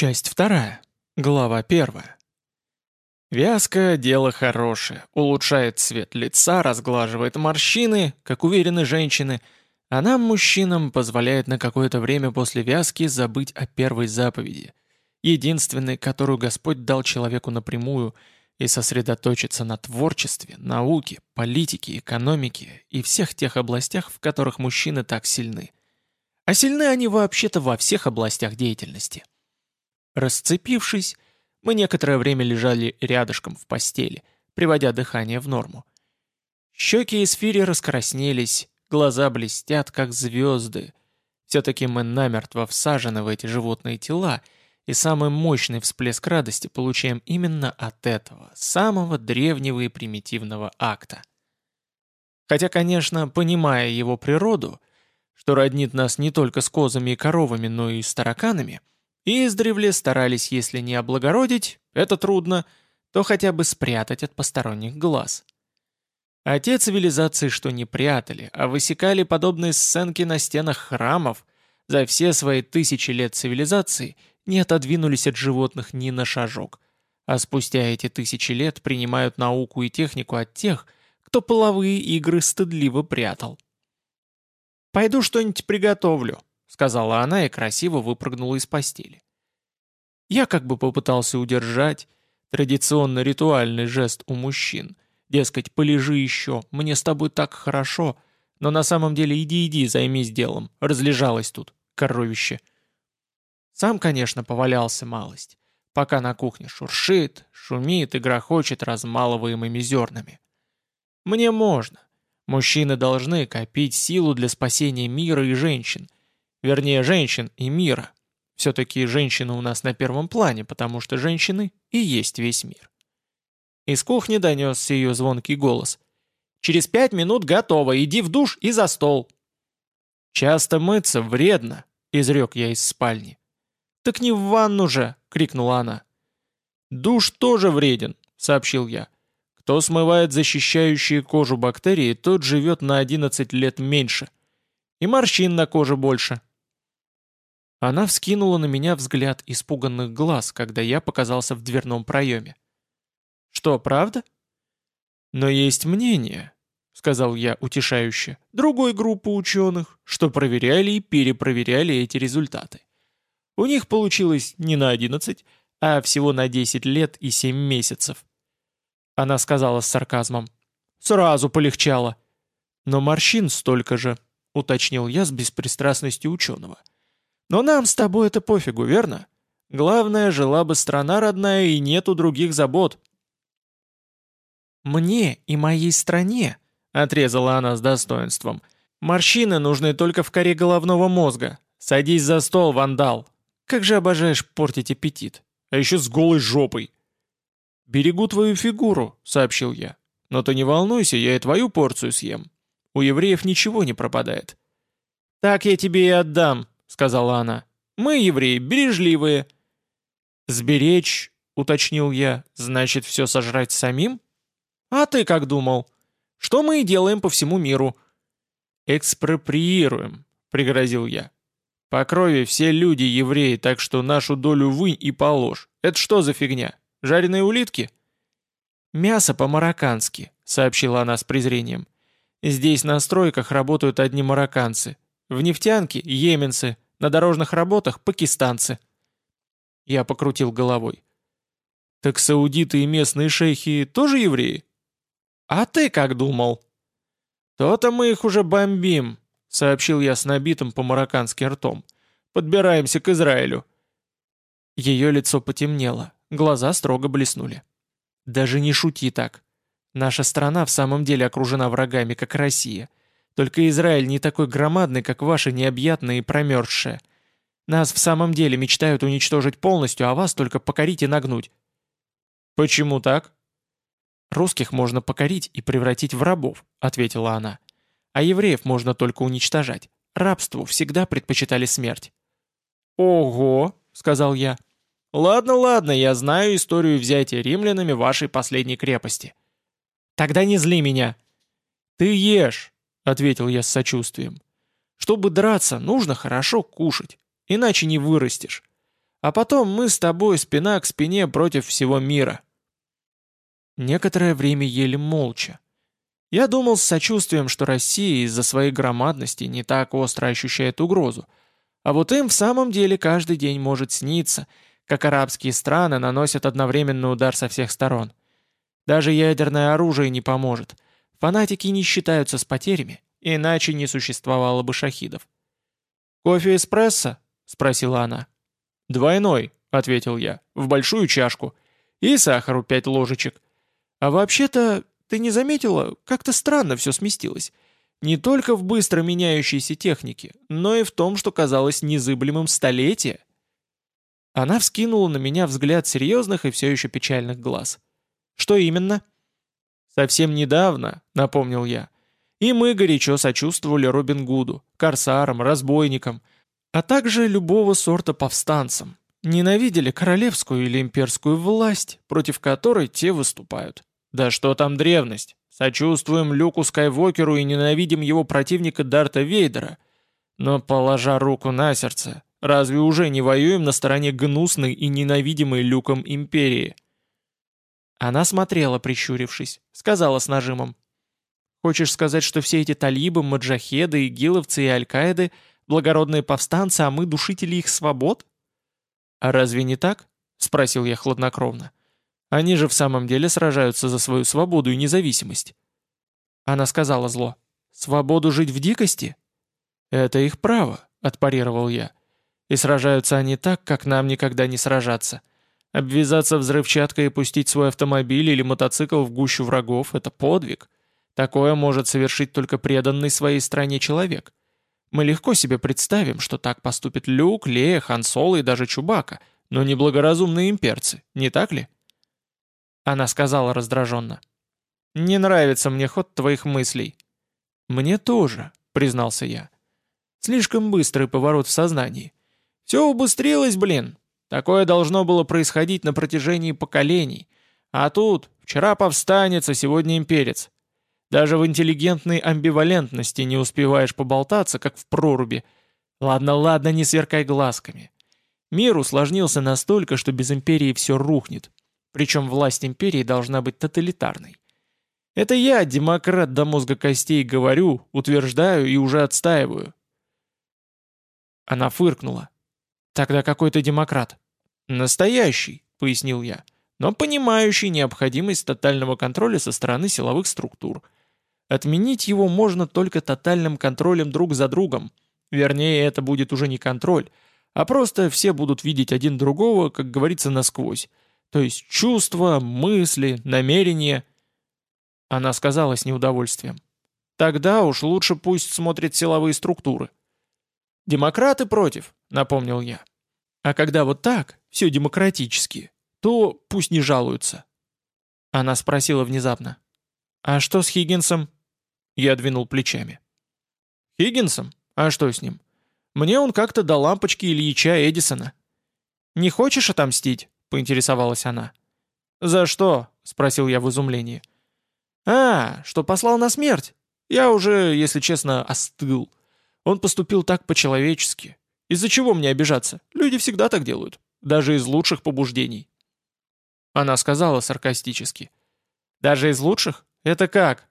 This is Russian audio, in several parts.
Часть вторая. Глава первая. Вязка – дело хорошее, улучшает цвет лица, разглаживает морщины, как уверены женщины, а нам, мужчинам, позволяет на какое-то время после вязки забыть о первой заповеди, единственной, которую Господь дал человеку напрямую, и сосредоточиться на творчестве, науке, политике, экономике и всех тех областях, в которых мужчины так сильны. А сильны они вообще-то во всех областях деятельности. Расцепившись, мы некоторое время лежали рядышком в постели, приводя дыхание в норму. Щеки Эсфири раскраснелись, глаза блестят, как звезды. Все-таки мы намертво всажены в эти животные тела, и самый мощный всплеск радости получаем именно от этого, самого древнего и примитивного акта. Хотя, конечно, понимая его природу, что роднит нас не только с козами и коровами, но и с тараканами, Издревле старались, если не облагородить, это трудно, то хотя бы спрятать от посторонних глаз. А те цивилизации, что не прятали, а высекали подобные сценки на стенах храмов, за все свои тысячи лет цивилизации не отодвинулись от животных ни на шажок, а спустя эти тысячи лет принимают науку и технику от тех, кто половые игры стыдливо прятал. «Пойду что-нибудь приготовлю», сказала она и красиво выпрыгнула из постели. Я как бы попытался удержать традиционно ритуальный жест у мужчин. Дескать, полежи еще, мне с тобой так хорошо, но на самом деле иди-иди, займись делом, разлежалась тут, коровище. Сам, конечно, повалялся малость, пока на кухне шуршит, шумит и грохочет размалываемыми зернами. Мне можно. Мужчины должны копить силу для спасения мира и женщин — Вернее, женщин и мира. Все-таки женщины у нас на первом плане, потому что женщины и есть весь мир. Из кухни донесся ее звонкий голос. «Через пять минут готово, иди в душ и за стол». «Часто мыться вредно», — изрек я из спальни. «Так не в ванну же!» — крикнула она. «Душ тоже вреден», — сообщил я. «Кто смывает защищающие кожу бактерии, тот живет на 11 лет меньше. И морщин на коже больше». Она вскинула на меня взгляд испуганных глаз, когда я показался в дверном проеме. «Что, правда?» «Но есть мнение», — сказал я утешающе, другой группы ученых, что проверяли и перепроверяли эти результаты. У них получилось не на 11, а всего на 10 лет и 7 месяцев. Она сказала с сарказмом. «Сразу полегчало». «Но морщин столько же», — уточнил я с беспристрастностью ученого. Но нам с тобой это пофигу, верно? Главное, жила бы страна родная и нету других забот». «Мне и моей стране», — отрезала она с достоинством, — «морщины нужны только в коре головного мозга. Садись за стол, вандал. Как же обожаешь портить аппетит. А еще с голой жопой». «Берегу твою фигуру», — сообщил я. «Но ты не волнуйся, я и твою порцию съем. У евреев ничего не пропадает». «Так я тебе и отдам», сказала она. «Мы, евреи, бережливые». «Сберечь», — уточнил я, — «значит, все сожрать самим?» «А ты как думал? Что мы и делаем по всему миру?» «Экспроприируем», — пригрозил я. «По крови все люди евреи, так что нашу долю вынь и положь. Это что за фигня? Жареные улитки?» «Мясо по-мароккански», — сообщила она с презрением. «Здесь на стройках работают одни марокканцы. В нефтянке – йеменцы, на дорожных работах – пакистанцы. Я покрутил головой. Так саудиты и местные шейхи тоже евреи? А ты как думал? То-то мы их уже бомбим, сообщил я с набитым по-мароккански ртом. Подбираемся к Израилю. Ее лицо потемнело, глаза строго блеснули. Даже не шути так. Наша страна в самом деле окружена врагами, как Россия – только Израиль не такой громадный, как ваши необъятные и промерзшие. Нас в самом деле мечтают уничтожить полностью, а вас только покорить и нагнуть». «Почему так?» «Русских можно покорить и превратить в рабов», — ответила она. «А евреев можно только уничтожать. Рабству всегда предпочитали смерть». «Ого!» — сказал я. «Ладно, ладно, я знаю историю взятия римлянами вашей последней крепости». «Тогда не зли меня». «Ты ешь», — ответил я с сочувствием. «Чтобы драться, нужно хорошо кушать, иначе не вырастешь. А потом мы с тобой спина к спине против всего мира». Некоторое время ели молча. Я думал с сочувствием, что Россия из-за своей громадности не так остро ощущает угрозу. А вот им в самом деле каждый день может сниться, как арабские страны наносят одновременный удар со всех сторон. Даже ядерное оружие не поможет. Фанатики не считаются с потерями, иначе не существовало бы шахидов. «Кофе эспрессо?» — спросила она. «Двойной», — ответил я, — «в большую чашку. И сахару пять ложечек. А вообще-то, ты не заметила, как-то странно все сместилось. Не только в быстро меняющейся технике, но и в том, что казалось незыблемым столетие». Она вскинула на меня взгляд серьезных и все еще печальных глаз. «Что именно?» «Совсем недавно», — напомнил я, — «и мы горячо сочувствовали Робин Гуду, корсарам, разбойникам, а также любого сорта повстанцам, ненавидели королевскую или имперскую власть, против которой те выступают. Да что там древность? Сочувствуем Люку Скайвокеру и ненавидим его противника Дарта Вейдера. Но, положа руку на сердце, разве уже не воюем на стороне гнусной и ненавидимой Люком империи? Она смотрела, прищурившись, сказала с нажимом. «Хочешь сказать, что все эти талибы, маджахеды, игиловцы и аль-Каиды — благородные повстанцы, а мы душители их свобод?» «А разве не так?» — спросил я хладнокровно. «Они же в самом деле сражаются за свою свободу и независимость». Она сказала зло. «Свободу жить в дикости?» «Это их право», — отпарировал я. «И сражаются они так, как нам никогда не сражаться. Обвязаться взрывчаткой и пустить свой автомобиль или мотоцикл в гущу врагов — это подвиг. Такое может совершить только преданный своей стране человек. Мы легко себе представим, что так поступит Люк, Лея, Хан Соло и даже Чубака, но не благоразумные имперцы, не так ли? Она сказала раздраженно. «Не нравится мне ход твоих мыслей». «Мне тоже», — признался я. «Слишком быстрый поворот в сознании. Все убыстрилось, блин. Такое должно было происходить на протяжении поколений. А тут вчера повстанец, а сегодня имперец. Даже в интеллигентной амбивалентности не успеваешь поболтаться, как в проруби. Ладно, ладно, не сверкай глазками. Мир усложнился настолько, что без империи все рухнет. Причем власть империи должна быть тоталитарной. Это я, демократ до мозга костей, говорю, утверждаю и уже отстаиваю. Она фыркнула. Тогда какой ты демократ? Настоящий, пояснил я, но понимающий необходимость тотального контроля со стороны силовых структур – Отменить его можно только тотальным контролем друг за другом. Вернее, это будет уже не контроль, а просто все будут видеть один другого, как говорится, насквозь. То есть чувства, мысли, намерения. Она сказала с неудовольствием. Тогда уж лучше пусть смотрят силовые структуры. Демократы против, напомнил я. А когда вот так, все демократически, то пусть не жалуются. Она спросила внезапно. «А что с Хиггинсом?» Я двинул плечами. «Хиггинсом? А что с ним? Мне он как-то до лампочки Ильича Эдисона». «Не хочешь отомстить?» — поинтересовалась она. «За что?» — спросил я в изумлении. «А, что послал на смерть? Я уже, если честно, остыл. Он поступил так по-человечески. Из-за чего мне обижаться? Люди всегда так делают. Даже из лучших побуждений». Она сказала саркастически. «Даже из лучших? Это как?»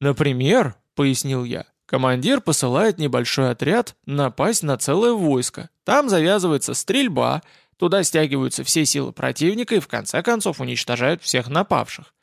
«Например, — пояснил я, — командир посылает небольшой отряд напасть на целое войско. Там завязывается стрельба, туда стягиваются все силы противника и в конце концов уничтожают всех напавших.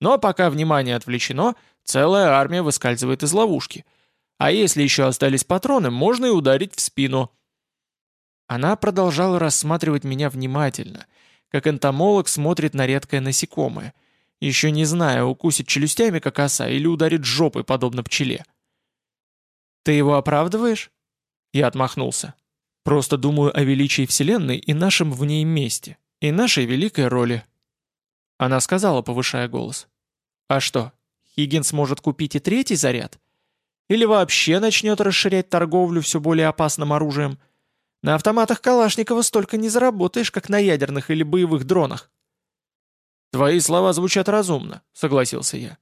Но пока внимание отвлечено, целая армия выскальзывает из ловушки. А если еще остались патроны, можно и ударить в спину». Она продолжала рассматривать меня внимательно, как энтомолог смотрит на редкое насекомое — еще не зная, укусит челюстями, как оса, или ударит жопой, подобно пчеле. «Ты его оправдываешь?» Я отмахнулся. «Просто думаю о величии Вселенной и нашем в ней месте, и нашей великой роли». Она сказала, повышая голос. «А что, Хиггинс может купить и третий заряд? Или вообще начнет расширять торговлю все более опасным оружием? На автоматах Калашникова столько не заработаешь, как на ядерных или боевых дронах». «Твои слова звучат разумно», — согласился я.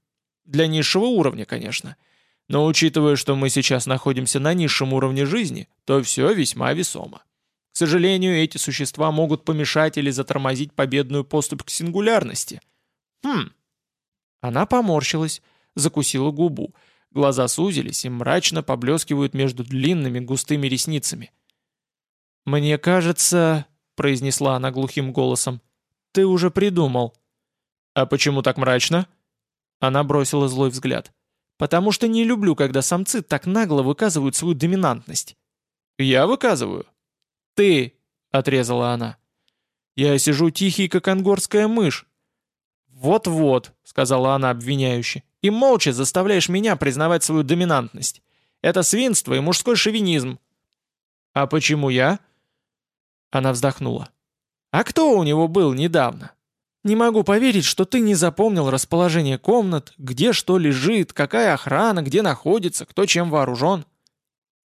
«Для низшего уровня, конечно. Но учитывая, что мы сейчас находимся на низшем уровне жизни, то все весьма весомо. сожалению, эти существа могут помешать или затормозить победную поступь к сингулярности. Хм. Она поморщилась, закусила губу. Глаза сузились и мрачно поблескивают между длинными густыми ресницами. «Мне кажется», — произнесла она глухим голосом, — «ты уже придумал». «А почему так мрачно?» Она бросила злой взгляд. «Потому что не люблю, когда самцы так нагло выказывают свою доминантность». «Я выказываю?» «Ты», — отрезала она. «Я сижу тихий, как ангорская мышь». «Вот-вот», — сказала она обвиняюще, «и молча заставляешь меня признавать свою доминантность. Это свинство и мужской шовинизм». «А почему я?» Она вздохнула. «А кто у него был недавно? Не могу поверить, что ты не запомнил расположение комнат, где что лежит, какая охрана, где находится, кто чем вооружен».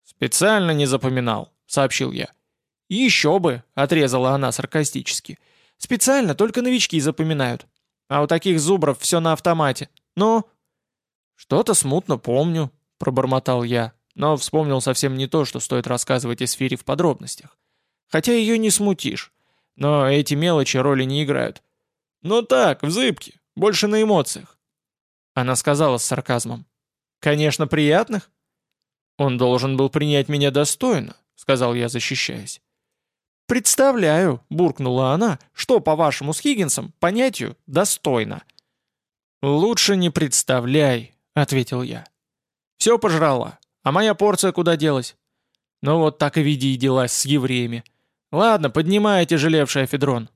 «Специально не запоминал», — сообщил я. «Еще бы», — отрезала она саркастически. «Специально только новички запоминают. А у таких зубров все на автомате. Ну?» «Что-то смутно помню», — пробормотал я, но вспомнил совсем не то, что стоит рассказывать Эсфире в подробностях. Хотя ее не смутишь. Но эти мелочи роли не играют. «Ну так, в зыбке, больше на эмоциях». Она сказала с сарказмом. «Конечно, приятных?» «Он должен был принять меня достойно», — сказал я, защищаясь. «Представляю», — буркнула она, — «что, по-вашему, с Хиггинсом, понятию, достойно». «Лучше не представляй», — ответил я. «Все пожрала, а моя порция куда делась?» «Ну вот так и веди дела с евреями. Ладно, поднимай тяжелевший афедрон».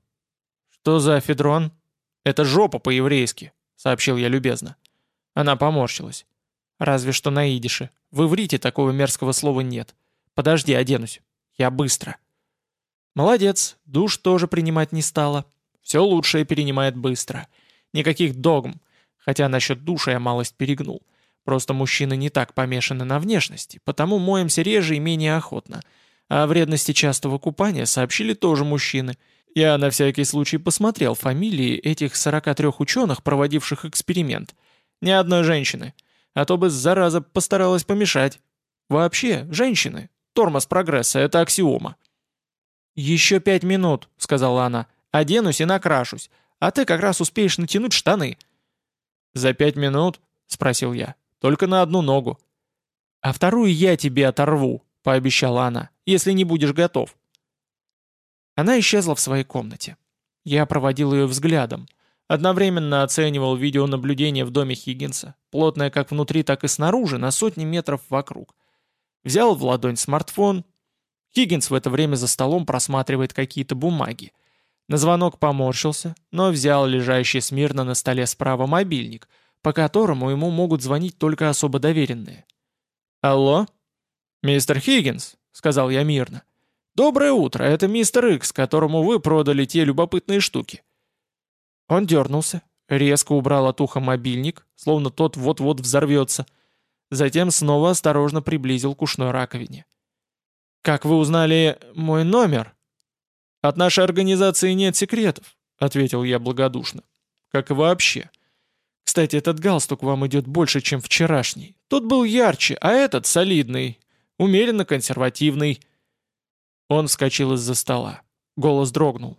«Что за афедрон?» «Это жопа по-еврейски», — сообщил я любезно. Она поморщилась. «Разве что на идише. В иврите такого мерзкого слова нет. Подожди, оденусь. Я быстро». «Молодец, душ тоже принимать не стала. Все лучшее перенимает быстро. Никаких догм. Хотя насчет душа я малость перегнул. Просто мужчины не так помешаны на внешности, потому моемся реже и менее охотно. А о вредности частого купания сообщили тоже мужчины — я на всякий случай посмотрел фамилии этих 43 ученых, проводивших эксперимент. Ни одной женщины. А то бы зараза постаралась помешать. Вообще, женщины. Тормоз прогресса — это аксиома. «Еще пять минут», — сказала она. «Оденусь и накрашусь. А ты как раз успеешь натянуть штаны». «За пять минут?» — спросил я. «Только на одну ногу». «А вторую я тебе оторву», — пообещала она, — «если не будешь готов». Она исчезла в своей комнате. Я проводил ее взглядом. Одновременно оценивал видеонаблюдение в доме Хиггинса, плотное как внутри, так и снаружи, на сотни метров вокруг. Взял в ладонь смартфон. Хиггинс в это время за столом просматривает какие-то бумаги. На звонок поморщился, но взял лежащий смирно на столе справа мобильник, по которому ему могут звонить только особо доверенные. «Алло?» «Мистер Хиггинс», — сказал я мирно. «Доброе утро, это мистер Икс, которому вы продали те любопытные штуки». Он дернулся, резко убрал от уха мобильник, словно тот вот-вот взорвется. Затем снова осторожно приблизил к ушной раковине. «Как вы узнали мой номер?» «От нашей организации нет секретов», — ответил я благодушно. «Как вообще. Кстати, этот галстук вам идет больше, чем вчерашний. Тот был ярче, а этот солидный, умеренно консервативный». Он вскочил из-за стола. Голос дрогнул.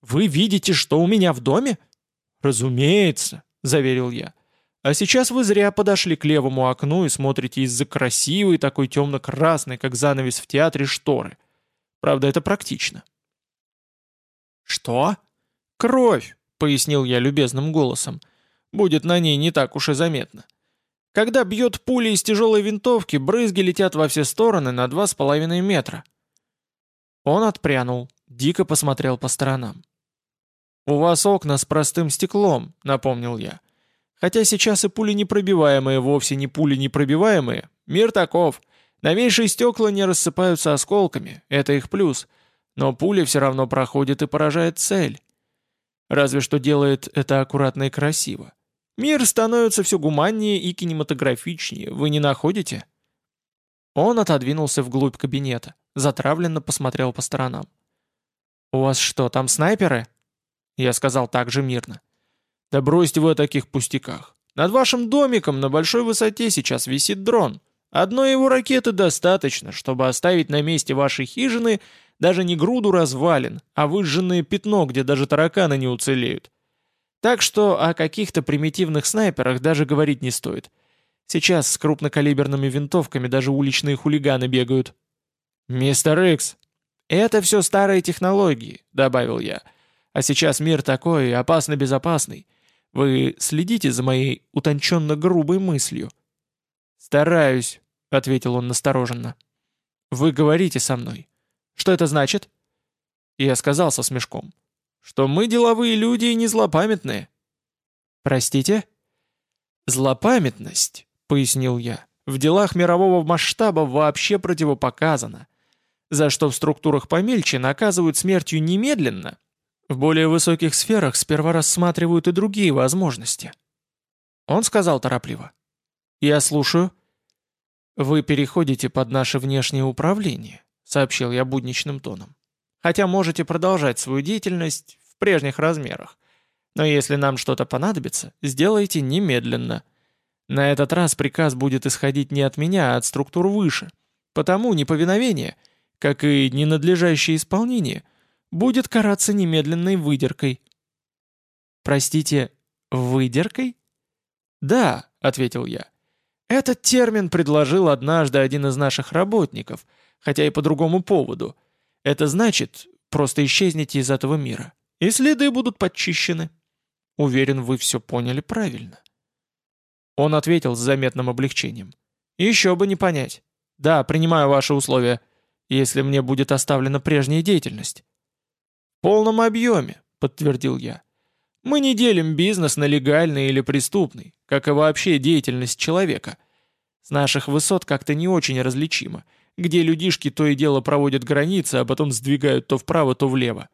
«Вы видите, что у меня в доме?» «Разумеется», — заверил я. «А сейчас вы зря подошли к левому окну и смотрите из-за красивой, такой темно-красной, как занавес в театре, шторы. Правда, это практично». «Что?» «Кровь», — пояснил я любезным голосом. «Будет на ней не так уж и заметно. Когда бьет пуля из тяжелой винтовки, брызги летят во все стороны на два с половиной метра. Он отпрянул, дико посмотрел по сторонам. «У вас окна с простым стеклом», — напомнил я. «Хотя сейчас и пули непробиваемые вовсе не пули непробиваемые. Мир таков. Новейшие стекла не рассыпаются осколками, это их плюс. Но пуля все равно проходит и поражает цель. Разве что делает это аккуратно и красиво. Мир становится все гуманнее и кинематографичнее, вы не находите?» Он отодвинулся вглубь кабинета, затравленно посмотрел по сторонам. «У вас что, там снайперы?» Я сказал так же мирно. «Да бросьте вы о таких пустяках. Над вашим домиком на большой высоте сейчас висит дрон. Одной его ракеты достаточно, чтобы оставить на месте вашей хижины даже не груду развалин, а выжженное пятно, где даже тараканы не уцелеют. Так что о каких-то примитивных снайперах даже говорить не стоит. Сейчас с крупнокалиберными винтовками даже уличные хулиганы бегают. «Мистер Икс, это все старые технологии», — добавил я. «А сейчас мир такой, опасно-безопасный. Вы следите за моей утонченно грубой мыслью?» «Стараюсь», — ответил он настороженно. «Вы говорите со мной. Что это значит?» Я сказал со смешком, что мы деловые люди и не злопамятные. «Простите?» «Злопамятность», — пояснил я, — «в делах мирового масштаба вообще противопоказана, за что в структурах помельче наказывают смертью немедленно, в более высоких сферах сперва рассматривают и другие возможности. Он сказал торопливо. «Я слушаю». «Вы переходите под наше внешнее управление», — сообщил я будничным тоном. «Хотя можете продолжать свою деятельность в прежних размерах. Но если нам что-то понадобится, сделайте немедленно. На этот раз приказ будет исходить не от меня, а от структур выше. Потому неповиновение, как и ненадлежащее исполнение — будет караться немедленной выдеркой». «Простите, выдеркой?» «Да», — ответил я. «Этот термин предложил однажды один из наших работников, хотя и по другому поводу. Это значит, просто исчезните из этого мира, и следы будут подчищены. Уверен, вы все поняли правильно». Он ответил с заметным облегчением. «Еще бы не понять. Да, принимаю ваши условия, если мне будет оставлена прежняя деятельность» полном объеме», — подтвердил я. «Мы не делим бизнес на легальный или преступный, как и вообще деятельность человека. С наших высот как-то не очень различимо, где людишки то и дело проводят границы, а потом сдвигают то вправо, то влево.